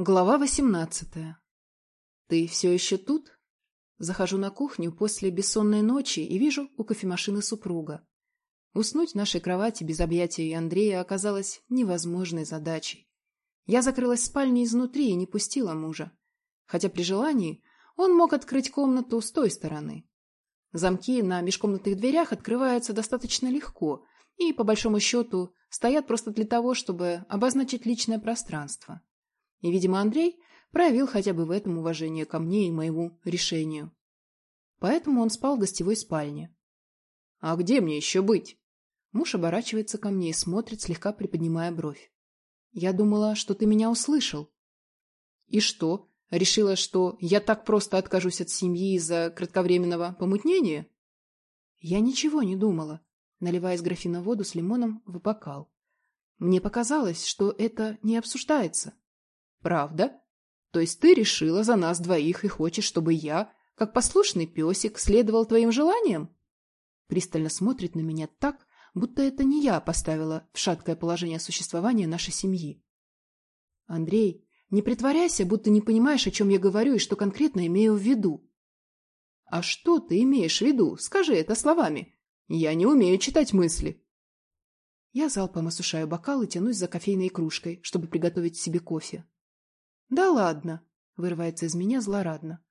Глава восемнадцатая. «Ты все еще тут?» Захожу на кухню после бессонной ночи и вижу у кофемашины супруга. Уснуть в нашей кровати без объятия Андрея оказалось невозможной задачей. Я закрылась в спальне изнутри и не пустила мужа. Хотя при желании он мог открыть комнату с той стороны. Замки на межкомнатных дверях открываются достаточно легко и, по большому счету, стоят просто для того, чтобы обозначить личное пространство. И, видимо, Андрей проявил хотя бы в этом уважение ко мне и моему решению. Поэтому он спал в гостевой спальне. «А где мне еще быть?» Муж оборачивается ко мне и смотрит, слегка приподнимая бровь. «Я думала, что ты меня услышал». «И что? Решила, что я так просто откажусь от семьи из-за кратковременного помутнения?» «Я ничего не думала», наливая из графина воду с лимоном в бокал. «Мне показалось, что это не обсуждается». Правда? То есть ты решила за нас двоих и хочешь, чтобы я, как послушный песик, следовал твоим желаниям? Пристально смотрит на меня так, будто это не я поставила в шаткое положение существования нашей семьи. Андрей, не притворяйся, будто не понимаешь, о чем я говорю и что конкретно имею в виду. А что ты имеешь в виду? Скажи это словами. Я не умею читать мысли. Я залпом осушаю бокал и тянусь за кофейной кружкой, чтобы приготовить себе кофе. «Да ладно», — вырывается из меня злорадно.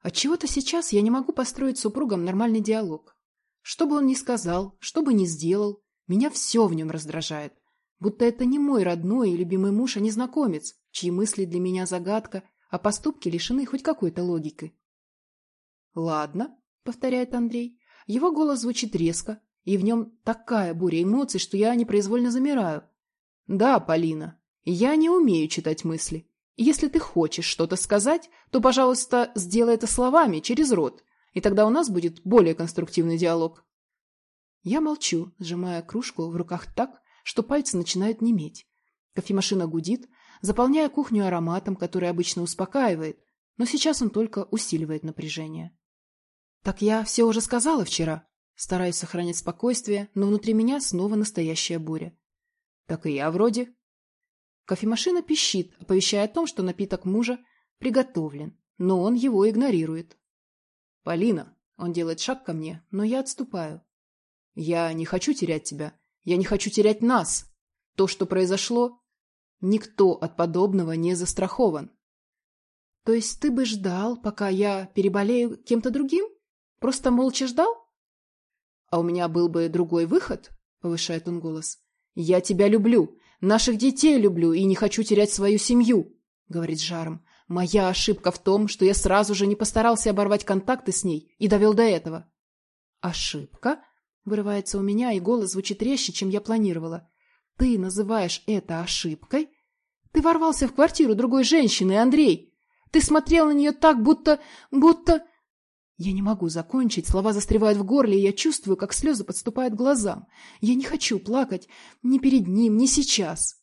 «Отчего-то сейчас я не могу построить с супругом нормальный диалог. Что бы он ни сказал, что бы ни сделал, меня все в нем раздражает. Будто это не мой родной и любимый муж, а незнакомец, чьи мысли для меня загадка, а поступки лишены хоть какой-то логики». «Ладно», — повторяет Андрей. Его голос звучит резко, и в нем такая буря эмоций, что я непроизвольно замираю. «Да, Полина, я не умею читать мысли. Если ты хочешь что-то сказать, то, пожалуйста, сделай это словами, через рот, и тогда у нас будет более конструктивный диалог. Я молчу, сжимая кружку в руках так, что пальцы начинают неметь. Кофемашина гудит, заполняя кухню ароматом, который обычно успокаивает, но сейчас он только усиливает напряжение. «Так я все уже сказала вчера», стараюсь сохранять спокойствие, но внутри меня снова настоящая буря. «Так и я вроде», Кофемашина пищит, оповещая о том, что напиток мужа приготовлен, но он его игнорирует. «Полина!» Он делает шаг ко мне, но я отступаю. «Я не хочу терять тебя. Я не хочу терять нас. То, что произошло, никто от подобного не застрахован». «То есть ты бы ждал, пока я переболею кем-то другим? Просто молча ждал?» «А у меня был бы другой выход?» — повышает он голос. «Я тебя люблю. Наших детей люблю и не хочу терять свою семью», — говорит жаром. «Моя ошибка в том, что я сразу же не постарался оборвать контакты с ней и довел до этого». «Ошибка?» — вырывается у меня, и голос звучит резче, чем я планировала. «Ты называешь это ошибкой? Ты ворвался в квартиру другой женщины, Андрей! Ты смотрел на нее так, будто... будто...» Я не могу закончить, слова застревают в горле, и я чувствую, как слезы подступают к глазам. Я не хочу плакать ни перед ним, ни сейчас.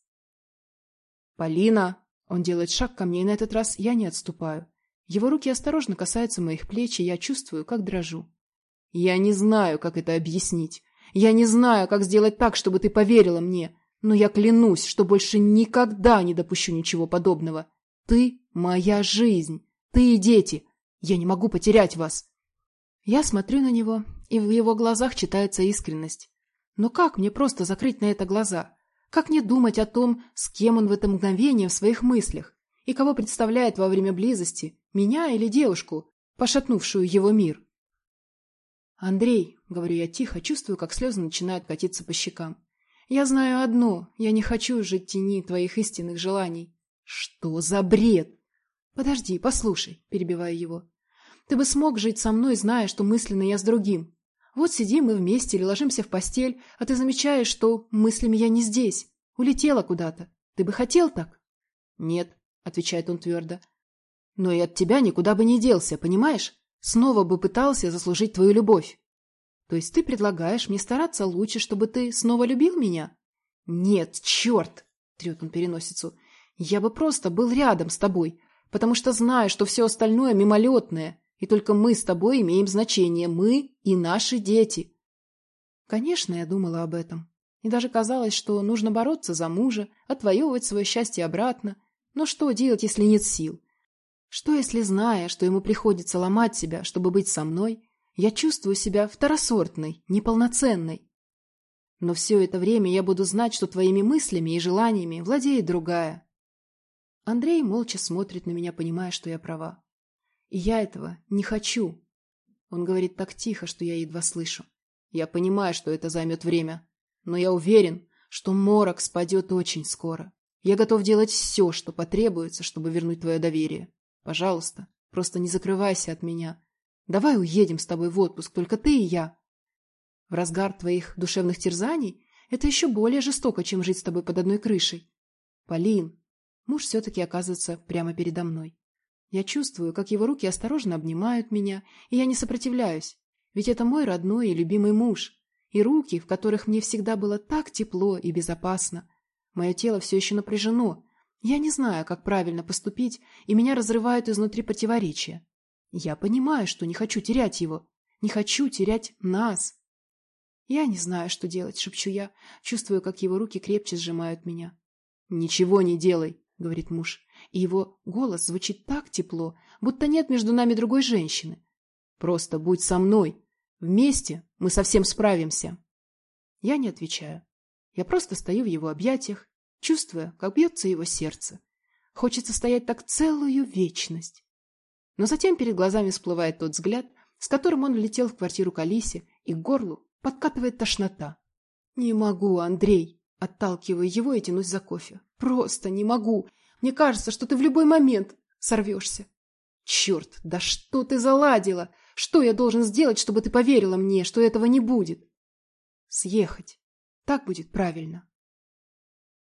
«Полина!» Он делает шаг ко мне, и на этот раз я не отступаю. Его руки осторожно касаются моих плеч, и я чувствую, как дрожу. Я не знаю, как это объяснить. Я не знаю, как сделать так, чтобы ты поверила мне. Но я клянусь, что больше никогда не допущу ничего подобного. Ты — моя жизнь. Ты и дети. Я не могу потерять вас. Я смотрю на него, и в его глазах читается искренность. Но как мне просто закрыть на это глаза? Как не думать о том, с кем он в это мгновение в своих мыслях? И кого представляет во время близости, меня или девушку, пошатнувшую его мир? «Андрей», — говорю я тихо, чувствую, как слезы начинают катиться по щекам. «Я знаю одно, я не хочу жить тени твоих истинных желаний». «Что за бред?» «Подожди, послушай», — перебиваю его. Ты бы смог жить со мной, зная, что мысленно я с другим. Вот сидим мы вместе или ложимся в постель, а ты замечаешь, что мыслями я не здесь, улетела куда-то. Ты бы хотел так? Нет, отвечает он твердо. Но и от тебя никуда бы не делся, понимаешь? Снова бы пытался заслужить твою любовь. То есть ты предлагаешь мне стараться лучше, чтобы ты снова любил меня? Нет, черт! Трет он переносицу. Я бы просто был рядом с тобой, потому что знаю, что все остальное мимолетное, и только мы с тобой имеем значение, мы и наши дети. Конечно, я думала об этом. И даже казалось, что нужно бороться за мужа, отвоевывать свое счастье обратно. Но что делать, если нет сил? Что, если, зная, что ему приходится ломать себя, чтобы быть со мной, я чувствую себя второсортной, неполноценной? Но все это время я буду знать, что твоими мыслями и желаниями владеет другая. Андрей молча смотрит на меня, понимая, что я права. Я этого не хочу. Он говорит так тихо, что я едва слышу. Я понимаю, что это займет время, но я уверен, что морок спадет очень скоро. Я готов делать все, что потребуется, чтобы вернуть твое доверие. Пожалуйста, просто не закрывайся от меня. Давай уедем с тобой в отпуск, только ты и я. В разгар твоих душевных терзаний это еще более жестоко, чем жить с тобой под одной крышей. Полин, муж все-таки оказывается прямо передо мной. Я чувствую, как его руки осторожно обнимают меня, и я не сопротивляюсь, ведь это мой родной и любимый муж, и руки, в которых мне всегда было так тепло и безопасно. Мое тело все еще напряжено, я не знаю, как правильно поступить, и меня разрывают изнутри противоречия. Я понимаю, что не хочу терять его, не хочу терять нас. Я не знаю, что делать, шепчу я, чувствую, как его руки крепче сжимают меня. Ничего не делай, говорит муж, и его голос звучит так тепло, будто нет между нами другой женщины. Просто будь со мной. Вместе мы совсем справимся. Я не отвечаю. Я просто стою в его объятиях чувствуя, как бьется его сердце. Хочется стоять так целую вечность. Но затем перед глазами всплывает тот взгляд, с которым он влетел в квартиру к Алисе, и к горлу подкатывает тошнота. «Не могу, Андрей!» Отталкиваю его и тянусь за кофе. «Просто не могу! Мне кажется, что ты в любой момент сорвешься!» «Черт, да что ты заладила? Что я должен сделать, чтобы ты поверила мне, что этого не будет?» «Съехать. Так будет правильно».